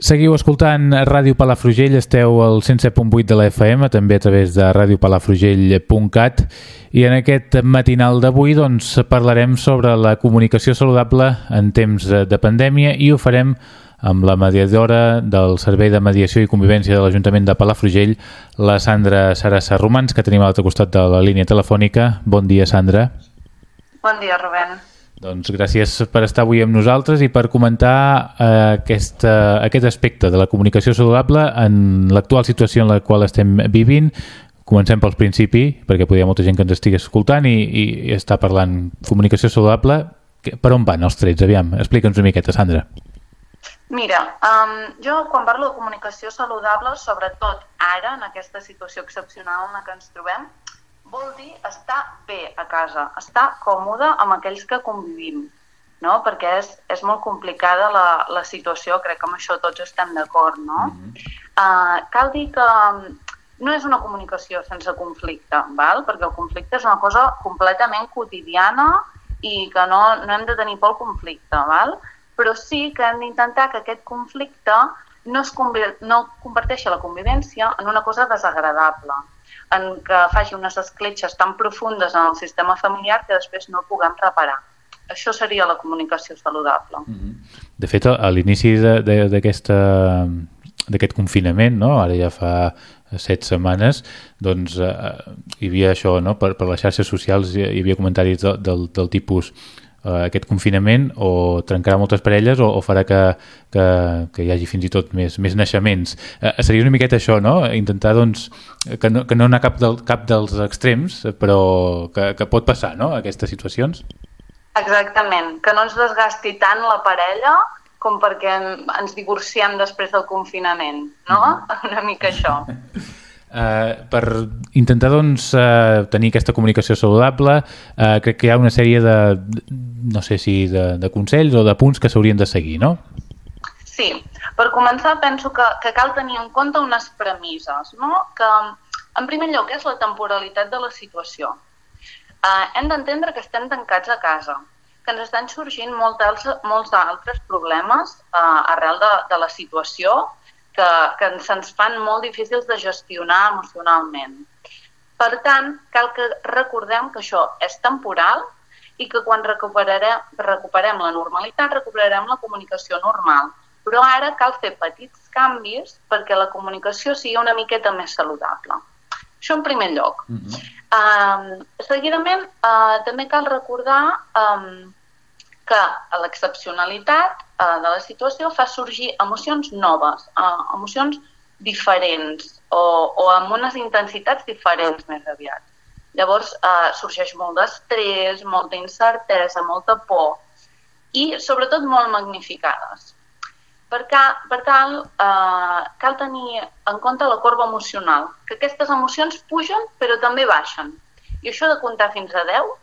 Seguiu escoltant Ràdio Palafrugell, esteu al 107.8 de la FM, també a través de radiopalafrugell.cat i en aquest matinal d'avui doncs, parlarem sobre la comunicació saludable en temps de pandèmia i ho farem amb la mediadora del Servei de Mediació i Convivència de l'Ajuntament de Palafrugell, la Sandra Sarassa Romans, que tenim a l'altre costat de la línia telefònica. Bon dia, Sandra. Bon dia, Rubén. Doncs gràcies per estar avui amb nosaltres i per comentar eh, aquest, eh, aquest aspecte de la comunicació saludable en l'actual situació en la qual estem vivint. Comencem pel principi, perquè podria molta gent que ens estigui escoltant i, i, i està parlant comunicació saludable. Per on van els trets? Aviam, explica'ns una miqueta, Sandra. Mira, um, jo quan parlo de comunicació saludable, sobretot ara, en aquesta situació excepcional en la que ens trobem, vol dir estar bé a casa, estar còmode amb aquells que convivim, no? perquè és, és molt complicada la, la situació, crec que amb això tots estem d'acord, no? Mm -hmm. uh, cal dir que mm, no és una comunicació sense conflicte, val? perquè el conflicte és una cosa completament quotidiana i que no, no hem de tenir por al conflicte, val? però sí que hem d'intentar que aquest conflicte no, es no converteixi la convivència en una cosa desagradable en que faci unes escletxes tan profundes en el sistema familiar que després no puguem reparar. Això seria la comunicació saludable. Mm -hmm. De fet, a l'inici d'aquest confinament, no? ara ja fa set setmanes, doncs eh, hi havia això, no? per, per les xarxes socials hi havia comentaris de, del, del tipus eh, aquest confinament o trencarà moltes parelles o, o farà que, que, que hi hagi fins i tot més, més naixements. Eh, seria una miqueta això, no? Intentar doncs, que, no, que no anar cap, del, cap dels extrems, però que, que pot passar, no?, aquestes situacions. Exactament, que no ens desgasti tant la parella com perquè ens divorciem després del confinament, no? Mm -hmm. Una mica això. Uh, per intentar doncs, uh, tenir aquesta comunicació saludable uh, crec que hi ha una sèrie de no sé si de, de consells o de punts que s'haurien de seguir, no? Sí, per començar penso que, que cal tenir en compte unes premisses, no? que en primer lloc és la temporalitat de la situació. Uh, hem d'entendre que estem tancats a casa, que ens estan sorgint molts, molts altres problemes uh, arrel de, de la situació que, que se'ns fan molt difícils de gestionar emocionalment. Per tant, cal que recordem que això és temporal i que quan recuperarem, recuperem la normalitat, recuperarem la comunicació normal. Però ara cal fer petits canvis perquè la comunicació sigui una miqueta més saludable. Això en primer lloc. Mm -hmm. um, seguidament, uh, també cal recordar um, que l'excepcionalitat eh, de la situació fa sorgir emocions noves, eh, emocions diferents o, o amb unes intensitats diferents més aviat. Llavors eh, sorgeix molt d'estrès, molta incertesa, molta por i sobretot molt magnificades. Per, ca, per tal, eh, cal tenir en compte la corba emocional, que aquestes emocions pugen però també baixen. I això de comptar fins a 10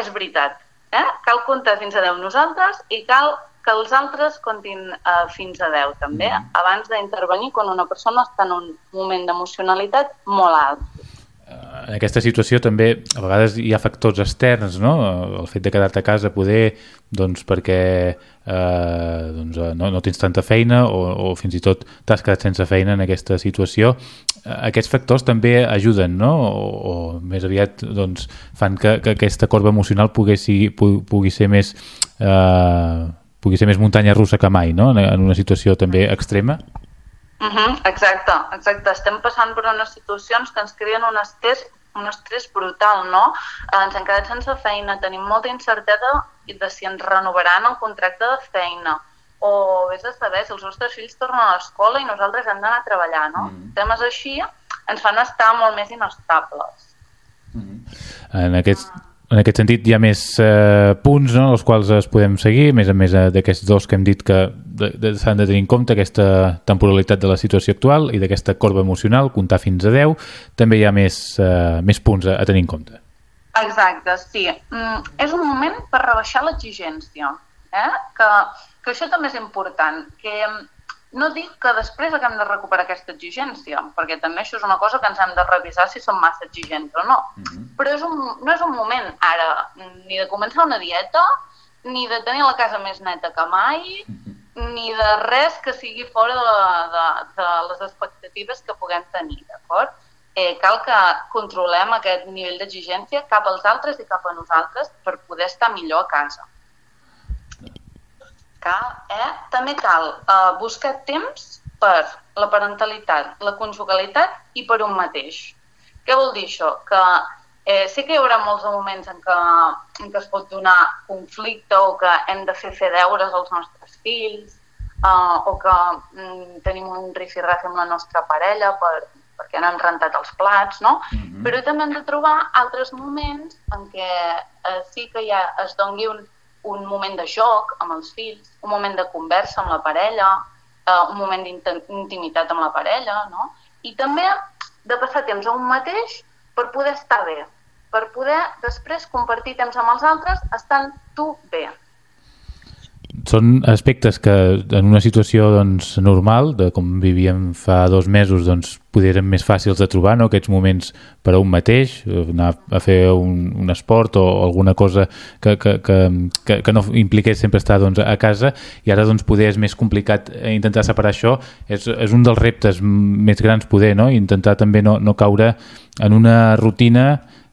és veritat, Eh? Cal comptar fins a 10 nosaltres i cal que els altres comptin uh, fins a 10 també, mm. abans d'intervenir quan una persona està en un moment d'emocionalitat molt alt. Eh, en aquesta situació també a vegades hi ha factors externs, no? El fet de quedar-te a casa poder, doncs perquè eh, doncs, no, no tens tanta feina o, o fins i tot t'has quedat sense feina en aquesta situació aquests factors també ajuden, no? O, o més aviat doncs, fan que, que aquesta corba emocional pugui, pugui, pugui ser més eh, pugui ser més muntanya russa que mai, no? En una situació també extrema. Uh -huh, exacte, exacte. Estem passant per unes situacions que ens creen un estrès, un estrès brutal, no? Eh, ens hem quedat sense feina, tenim molta incertesa de si ens renovaran el contracte de feina, o vés a saber si els nostres fills tornen a l'escola i nosaltres hem d'anar a treballar, no? Mm. Temes així ens fan estar molt més inestables. Mm. En aquest, en aquest sentit hi ha més eh, punts no, els quals es podem seguir, més a més eh, d'aquests dos que hem dit que s'han de tenir en compte aquesta temporalitat de la situació actual i d'aquesta corba emocional, comptar fins a 10, també hi ha més, eh, més punts a, a tenir en compte. Exacte, sí. Mm, és un moment per rebaixar l'exigència, eh? que que això també és important, que no dic que després haguem de recuperar aquesta exigència, perquè també això és una cosa que ens hem de revisar si som massa exigents o no. Mhm. -huh. Però és un, no és un moment ara ni de començar una dieta, ni de tenir la casa més neta que mai, mhm. -huh. ni de res que sigui fora de, de, de les expectatives que puguem tenir, d'acord? Eh, cal que controlem aquest nivell d'exigència cap als altres i cap a nosaltres per poder estar millor a casa. Cal, eh? També cal eh, buscar temps per la parentalitat, la conjugalitat i per un mateix. Què vol dir això? Que eh, sí que hi haurà molts moments en què, en què es pot donar conflicte o que hem de fer fer deures als nostres fills eh, o que mm, tenim un rifirrafe amb la nostra parella per, perquè no hem rentat els plats, no? Mm -hmm. Però també hem de trobar altres moments en què eh, sí que ja es dongui un, un moment de joc amb els fills, un moment de conversa amb la parella, eh, un moment d'intimitat amb la parella, no? I també de passar temps a un mateix per poder estar bé, per poder després compartir temps amb els altres estant tu bé. Són aspectes que en una situació doncs, normal, de com vivíem fa dos mesos, doncs, podrien més fàcils de trobar, no? aquests moments per a un mateix, anar a fer un, un esport o alguna cosa que, que, que, que, que no impliqués sempre estar doncs, a casa i ara doncs, poder és més complicat intentar separar això, és, és un dels reptes més grans poder, no? intentar també no, no caure en una rutina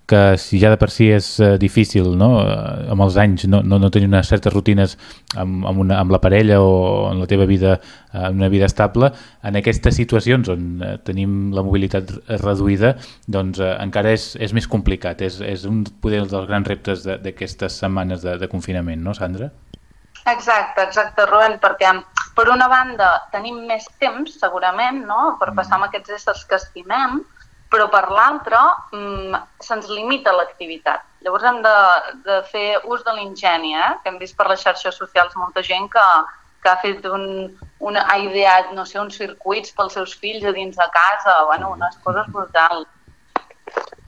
que si ja de per si és uh, difícil no? Uh, amb els anys no, no, no tenir unes certes rutines amb, amb, una, amb la parella o en la teva vida uh, una vida estable, en aquestes situacions on uh, tenim la mobilitat reduïda, doncs uh, encara és, és més complicat, és, és un poder dels grans reptes d'aquestes setmanes de, de confinament, no Sandra? Exacte, exacte, Rubén, perquè per una banda tenim més temps, segurament, no?, per passar mm. amb aquests éssers que estimem, però per l'altra mmm, se'ns limita l'activitat. Llavors hem de, de fer ús de l'ingeni, eh? que hem vist per les xarxes socials molta gent que, que ha fet un, una, ha ideat, no sé, uns circuits pels seus fills a dins de casa, bueno, unes coses brutals.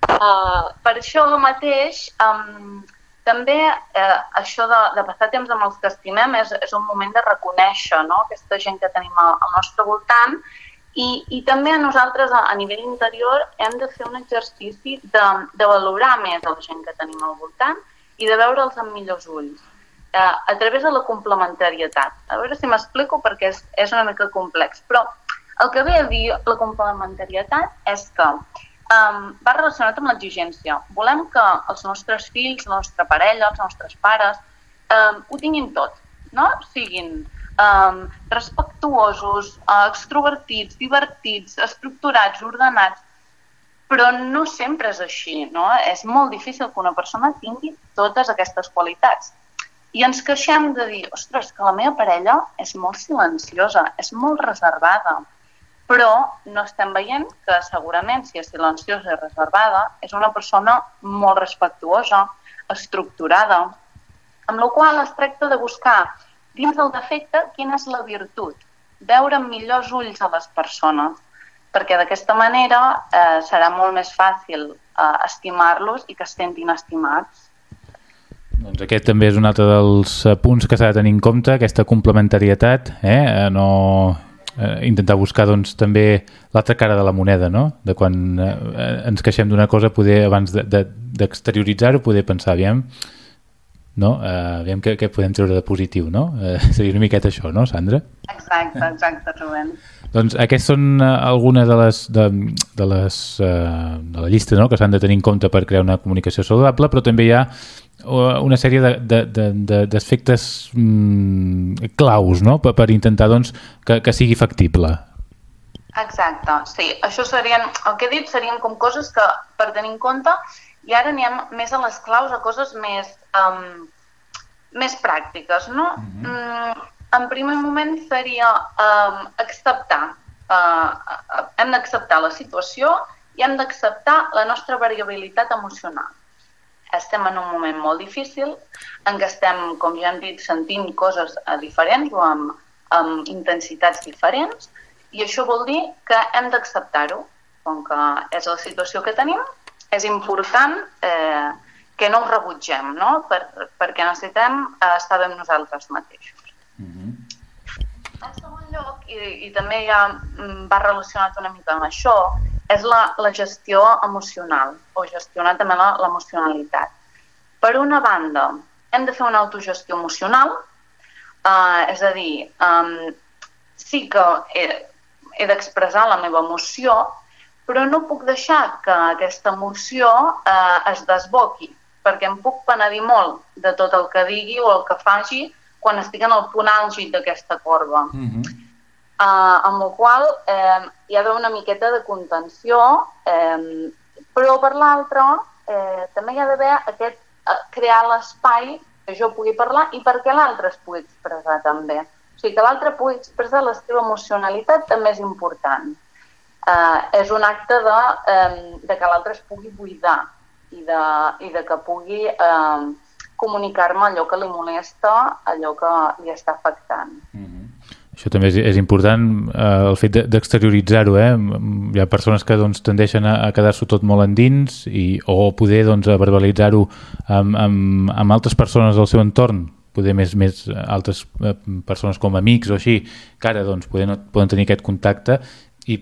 Uh, per això mateix, um, també uh, això de, de passar temps amb els que estimem és, és un moment de reconèixer no? aquesta gent que tenim al, al nostre voltant i, i també a nosaltres, a, a nivell interior, hem de fer un exercici de, de valorar més la gent que tenim al voltant i de veure'ls amb millors ulls, eh, a través de la complementarietat. A veure si m'explico perquè és, és una mica complex, però el que ve a dir la complementarietat és que um, va relacionat amb l'exigència. Volem que els nostres fills, la nostra parella, els nostres pares, um, ho tinguin tot, no? Siguin um, respectuosos, uh, extrovertits, divertits, estructurats, ordenats, però no sempre és així, no? És molt difícil que una persona tingui totes aquestes qualitats. I ens queixem de dir, ostres, que la meva parella és molt silenciosa, és molt reservada, però no estem veient que segurament si és silenciosa i reservada és una persona molt respectuosa, estructurada, amb la qual es tracta de buscar dins del defecte, quina és la virtut? Veure amb millors ulls a les persones, perquè d'aquesta manera eh, serà molt més fàcil eh, estimar-los i que es sentin estimats. Doncs aquest també és un altre dels eh, punts que s'ha de tenir en compte, aquesta complementarietat, eh? eh? no eh, intentar buscar doncs, també l'altra cara de la moneda, no? de quan eh, ens queixem d'una cosa, poder abans d'exterioritzar-ho, de, de, poder pensar, aviam, no? Uh, aviam què, què podem treure de positiu, no? Uh, seria una miqueta això, no, Sandra? Exacte, exacte, Rubén. Doncs aquestes són uh, algunes de les, de, de, les uh, de la llista no? que s'han de tenir en compte per crear una comunicació saludable, però també hi ha una sèrie d'aspectes de, de, de, mm, claus no? per, per intentar doncs, que, que sigui factible. Exacte, sí. Això serien, el que he dit serien com coses que per tenir en compte i ara anem més a les claus, a coses més, um, més pràctiques, no? Mm -hmm. En primer moment seria um, acceptar, uh, hem d'acceptar la situació i hem d'acceptar la nostra variabilitat emocional. Estem en un moment molt difícil en què estem, com ja hem dit, sentint coses uh, diferents o amb, amb intensitats diferents i això vol dir que hem d'acceptar-ho. Com que és la situació que tenim, és important eh, que no ho rebutgem, no? Per, perquè necessitem eh, estar amb nosaltres mateixos. Mm -hmm. En segon lloc, i, i també ja mm, va relacionat una mica amb això, és la, la gestió emocional, o gestionar també l'emocionalitat. Per una banda, hem de fer una autogestió emocional, Uh, és a dir, um, sí que he, he d'expressar la meva emoció, però no puc deixar que aquesta emoció uh, es desboqui, perquè em puc penedir molt de tot el que digui o el que faci quan estic en el punt àlgid d'aquesta corba. Mm -hmm. uh, amb la qual eh, hi ha d'haver una miqueta de contenció, eh, però per l'altra eh, també hi ha d'haver aquest crear l'espai que jo pugui parlar i perquè l'altre es pugui expressar també. O sigui, que l'altre pugui expressar la seva emocionalitat també és important. Uh, és un acte de, um, de que l'altre es pugui buidar i de, i de que pugui um, comunicar-me allò que li molesta, allò que li està afectant. Mm -hmm. Això també és, és important, eh, el fet d'exterioritzar-ho, eh? Hi ha persones que doncs, tendeixen a, a quedar-s'ho tot molt endins i, o poder doncs, verbalitzar-ho amb, amb, amb altres persones del seu entorn, poder més, més altres eh, persones com amics o així, que ara doncs, poder no, poden tenir aquest contacte i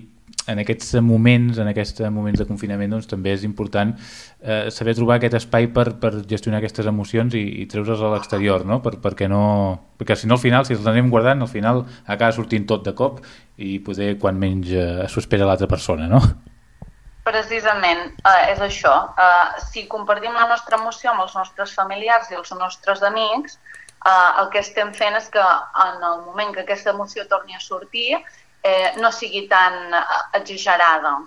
en aquests moments, en aquests moments de confinament, doncs, també és important eh, saber trobar aquest espai per, per gestionar aquestes emocions i, i treure's a l'exterior, no? Per, perquè no... Perquè si no al final, si els anem guardant, al final acaba sortint tot de cop i poder quan menys eh, s'ho espera l'altra persona, no? Precisament, eh, és això. Eh, si compartim la nostra emoció amb els nostres familiars i els nostres amics, eh, el que estem fent és que en el moment que aquesta emoció torni a sortir, eh, no sigui tan exagerada,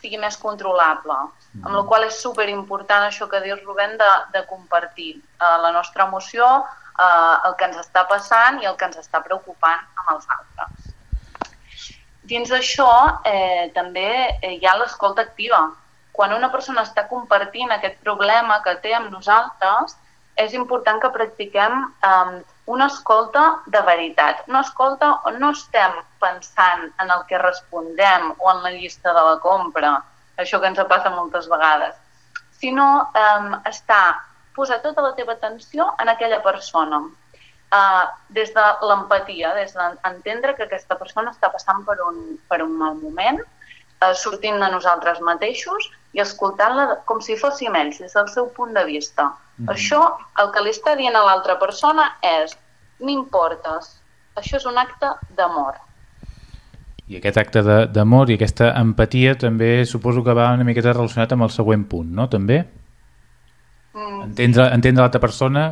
sigui més controlable. Mm. Amb la qual és super important això que dius, Rubén, de, de compartir eh, la nostra emoció, eh, el que ens està passant i el que ens està preocupant amb els altres. Dins d'això eh, també eh, hi ha l'escolta activa. Quan una persona està compartint aquest problema que té amb nosaltres, és important que practiquem eh, una escolta de veritat, una escolta on no estem pensant en el que respondem o en la llista de la compra, això que ens passa moltes vegades, sinó eh, està posar tota la teva atenció en aquella persona, eh, des de l'empatia, des d'entendre que aquesta persona està passant per un, per un mal moment, eh, sortint de nosaltres mateixos i escoltant-la com si fóssim ells, des del seu punt de vista. Mm. Això, el que li està dient a l'altra persona és m'importes. Això és un acte d'amor. I aquest acte d'amor i aquesta empatia també suposo que va una miqueta relacionat amb el següent punt, no? També? Mm. Entendre, entendre l'altra persona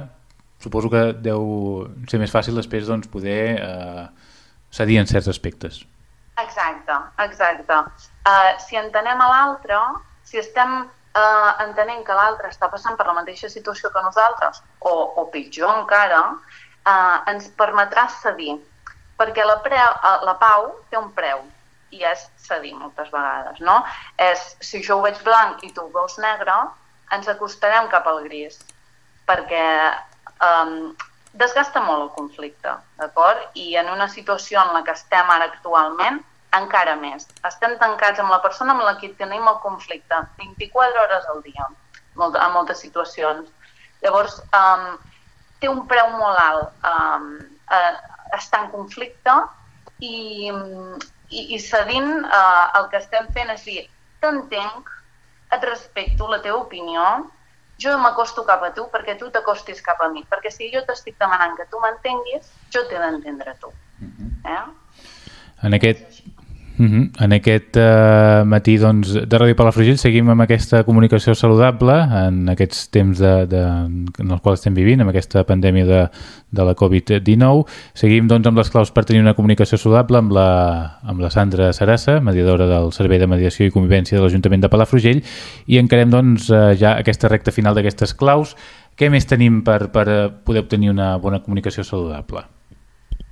suposo que deu ser més fàcil després doncs, poder eh, cedir en certs aspectes. Exacte, exacte. Uh, si entenem a l'altre, si estem eh, entenent que l'altre està passant per la mateixa situació que nosaltres, o, o pitjor encara, eh, ens permetrà cedir. Perquè la, pre, eh, la pau té un preu, i és cedir moltes vegades, no? És, si jo ho veig blanc i tu ho veus negre, ens acostarem cap al gris, perquè um, desgasta molt el conflicte, d'acord? I en una situació en la que estem ara actualment, encara més. Estem tancats amb la persona amb la que tenim el conflicte 24 hores al dia, en moltes situacions. Llavors, um, té un preu molt alt um, uh, estar en conflicte i, i, i cedint uh, el que estem fent és dir, t'entenc, et respecto la teva opinió, jo m'acosto cap a tu perquè tu t'acostis cap a mi, perquè si jo t'estic demanant que tu m'entenguis, jo t'he d'entendre tu. Mm-hmm. Eh? En aquest, Mhm. -huh. En aquest uh, matí doncs, de Ràdio Palafrugell seguim amb aquesta comunicació saludable en aquests temps de, de, en els quals estem vivint, amb aquesta pandèmia de, de la Covid-19. Seguim doncs, amb les claus per tenir una comunicació saludable amb la, amb la Sandra Sarassa, mediadora del Servei de Mediació i Convivència de l'Ajuntament de Palafrugell, i encarem doncs, uh, ja aquesta recta final d'aquestes claus. Què més tenim per, per poder obtenir una bona comunicació saludable?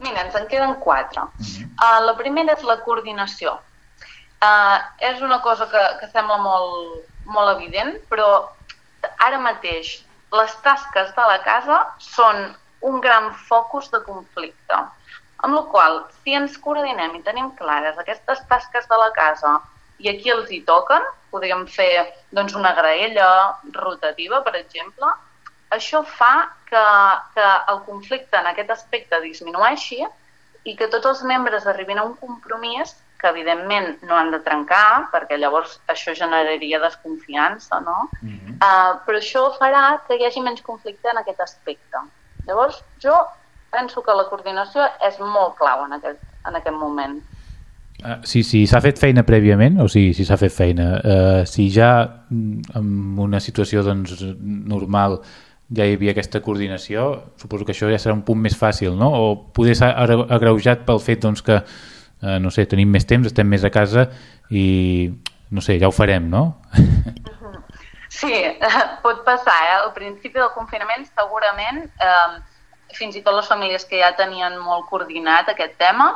Mira, ens en queden quatre. Uh -huh. uh, la primera és la coordinació. Uh, és una cosa que, que sembla molt, molt evident, però ara mateix les tasques de la casa són un gran focus de conflicte. Amb la qual si ens coordinem i tenim clares aquestes tasques de la casa i aquí els hi toquen, podríem fer doncs, una graella rotativa, per exemple, això fa que, que el conflicte en aquest aspecte disminueixi i que tots els membres arribin a un compromís que evidentment no han de trencar, perquè llavors això generaria desconfiança, no? Mm -hmm. uh, però això farà que hi hagi menys conflicte en aquest aspecte. Llavors, jo penso que la coordinació és molt clau en aquest, en aquest moment. Uh, si si s'ha fet feina prèviament o si si s'ha fet feina, uh, si ja mm, en una situació doncs, normal ja hi havia aquesta coordinació, suposo que això ja serà un punt més fàcil, no? O poder ser agreujat pel fet doncs, que, uh, no sé, tenim més temps, estem més a casa i, no sé, ja ho farem, no? Sí, pot passar, eh? Al principi del confinament segurament eh, fins i tot les famílies que ja tenien molt coordinat aquest tema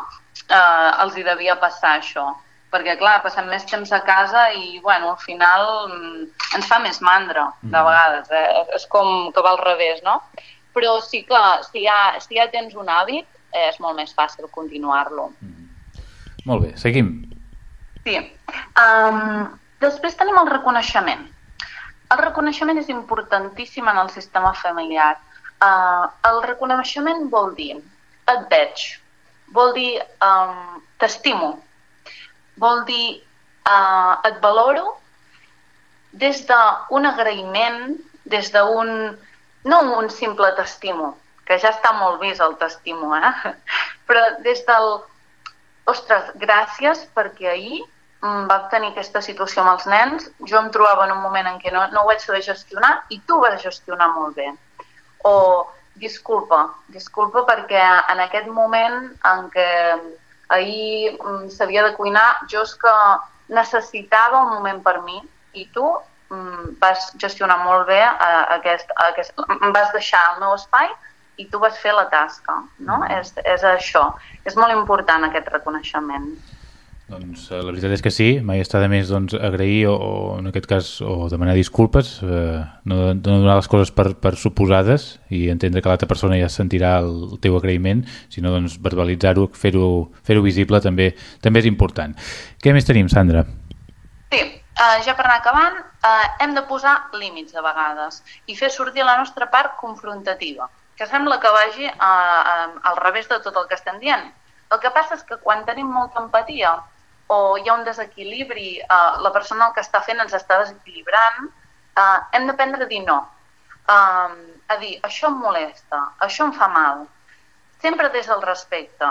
eh, els hi devia passar això perquè clar, passem més temps a casa i bueno, al final mm, ens fa més mandra de mm. vegades, eh? és com que va al revés, no? Però sí que si ja, si ja tens un hàbit eh, és molt més fàcil continuar-lo. Mm. Molt bé, seguim. Sí. Um, després tenim el reconeixement. El reconeixement és importantíssim en el sistema familiar. Uh, el reconeixement vol dir et veig, vol dir um, t'estimo, vol dir uh, et valoro des d'un agraïment, des d'un... no un simple t'estimo, que ja està molt vist el t'estimo, eh? però des del... Ostres, gràcies perquè ahir vam tenir aquesta situació amb els nens, jo em trobava en un moment en què no, no ho vaig saber gestionar i tu ho vas gestionar molt bé. O disculpa, disculpa perquè en aquest moment en què ahir mm, s'havia de cuinar, jo és que necessitava un moment per mi i tu mm, vas gestionar molt bé eh, aquest, aquest, em vas deixar el meu espai i tu vas fer la tasca, no? Mm. És, és això. És molt important aquest reconeixement. Doncs eh, la veritat és que sí, mai està de més doncs, agrair o, o en aquest cas o demanar disculpes, eh, no, no donar les coses per, per suposades i entendre que l'altra persona ja sentirà el teu agraïment, sinó doncs, verbalitzar-ho, fer-ho fer, -ho, visible també també és important. Què més tenim, Sandra? Sí, uh, ja per anar acabant, uh, hem de posar límits de vegades i fer sortir la nostra part confrontativa, que sembla que vagi uh, uh, al revés de tot el que estem dient. El que passa és que quan tenim molta empatia o hi ha un desequilibri, eh, la persona el que està fent ens està desequilibrant, eh, hem d'aprendre a dir no. Eh, a dir, això em molesta, això em fa mal. Sempre des del respecte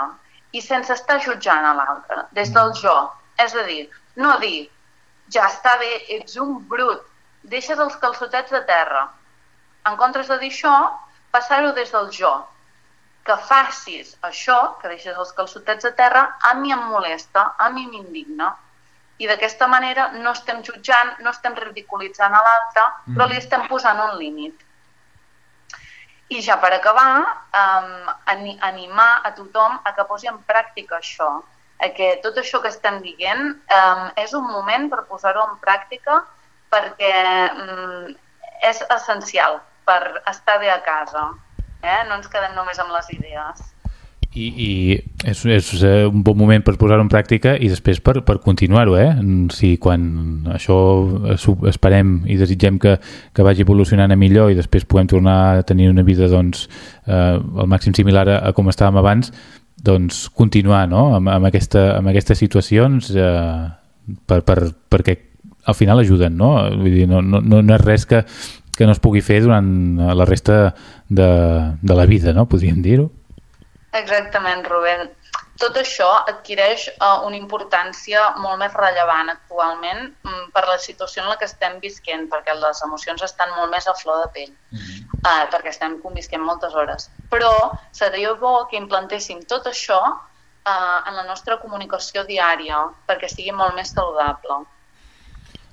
i sense estar jutjant a l'altre, des del jo. És a dir, no dir, ja està bé, ets un brut, deixes els calçotets de terra. En comptes de dir això, passar-ho des del jo que facis això, que deixes els calçotets a terra, a mi em molesta, a mi m'indigna. I d'aquesta manera no estem jutjant, no estem ridiculitzant a l'altre, mm. però li estem posant un límit. I ja per acabar, um, animar a tothom a que posi en pràctica això, a que tot això que estem dient um, és un moment per posar-ho en pràctica perquè um, és essencial per estar bé a casa eh? no ens quedem només amb les idees. I, i és, és eh, un bon moment per posar-ho en pràctica i després per, per continuar-ho, eh? Si quan això esperem i desitgem que, que vagi evolucionant a millor i després puguem tornar a tenir una vida doncs, eh, al màxim similar a, a com estàvem abans, doncs continuar no? amb, amb, aquesta, amb aquestes situacions eh, per, per, perquè al final ajuden, no? Vull dir, no, no, no és res que, que no es pugui fer durant la resta de, de la vida, no? podríem dir-ho. Exactament, Rubén. Tot això adquireix uh, una importància molt més rellevant actualment um, per la situació en la que estem visquent, perquè les emocions estan molt més a flor de pell, mm -hmm. uh, perquè estem convisquent moltes hores. Però seria bo que implantéssim tot això uh, en la nostra comunicació diària, perquè sigui molt més saludable.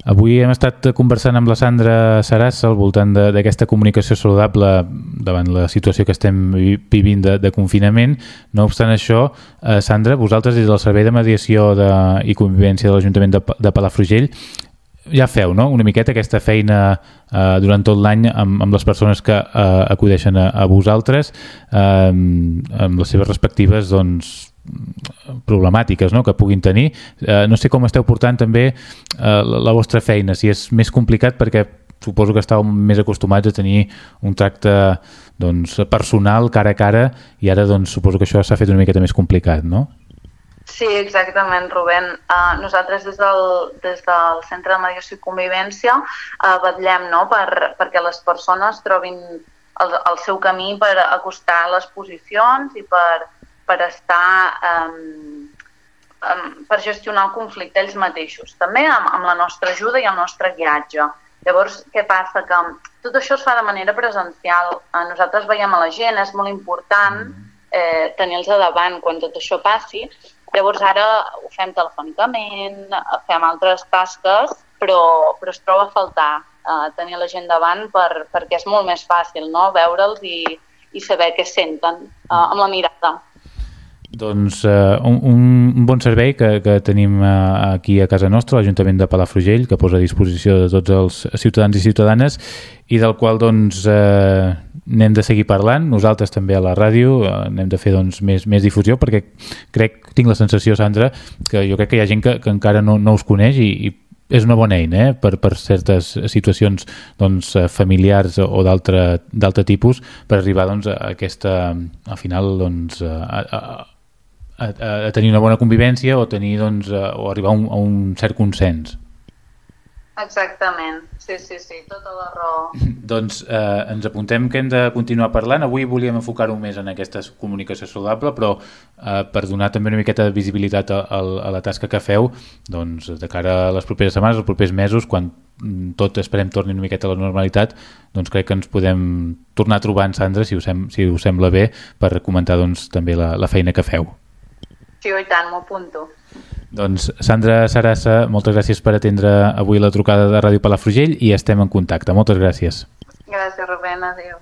Avui hem estat conversant amb la Sandra Saràs al voltant d'aquesta comunicació saludable davant la situació que estem vivint de, de confinament. No obstant això, eh, Sandra, vosaltres des del Servei de Mediació de, i Convivència de l'Ajuntament de, de Palafrugell ja feu no? una miqueta aquesta feina eh, durant tot l'any amb, amb les persones que eh, acudeixen a, a vosaltres eh, amb les seves respectives doncs, problemàtiques no? que puguin tenir. Eh, no sé com esteu portant també eh, la, vostra feina, si és més complicat perquè suposo que estàveu més acostumats a tenir un tracte doncs, personal, cara a cara, i ara doncs, suposo que això s'ha fet una miqueta més complicat, no? Sí, exactament, Rubén. Uh, nosaltres des del, des del Centre de Mediació i Convivència uh, vetllem no? per, perquè les persones trobin el, el seu camí per acostar les posicions i per, per estar um, um, per gestionar el conflicte ells mateixos, també amb, amb la nostra ajuda i el nostre guiatge. Llavors, què passa? Que tot això es fa de manera presencial. Eh, nosaltres veiem a la gent, és molt important mm. eh, tenir-los a davant quan tot això passi. Llavors ara ho fem telefònicament, fem altres tasques, però, però es troba a faltar eh, tenir la gent davant per, perquè és molt més fàcil no? veure'ls i, i saber què senten eh, amb la mirada. Doncs uh, un, un bon servei que, que tenim uh, aquí a casa nostra, l'Ajuntament de Palafrugell, que posa a disposició de tots els ciutadans i ciutadanes i del qual doncs uh, n'hem de seguir parlant, nosaltres també a la ràdio uh, n'hem de fer doncs, més, més difusió perquè crec, tinc la sensació, Sandra, que jo crec que hi ha gent que, que encara no, no us coneix i, i és una bona eina eh? per, per certes situacions doncs, familiars o d'altre tipus per arribar doncs, a aquesta, al final doncs, a, a, a, a tenir una bona convivència o tenir doncs, a, o arribar a un, a un cert consens. Exactament, sí, sí, sí, tota la raó. doncs eh, ens apuntem que hem de continuar parlant. Avui volíem enfocar-ho més en aquesta comunicació saludable, però eh, per donar també una miqueta de visibilitat a, a, a la tasca que feu, doncs de cara a les properes setmanes, els propers mesos, quan tot esperem torni una miqueta a la normalitat, doncs crec que ens podem tornar a trobar en Sandra, si us, sem si us sembla bé, per comentar doncs, també la, la feina que feu. Sí, i tant, m'ho apunto. Doncs Sandra Sarassa, moltes gràcies per atendre avui la trucada de Ràdio Palafrugell i estem en contacte. Moltes gràcies. Gràcies, Rubén. Adéu.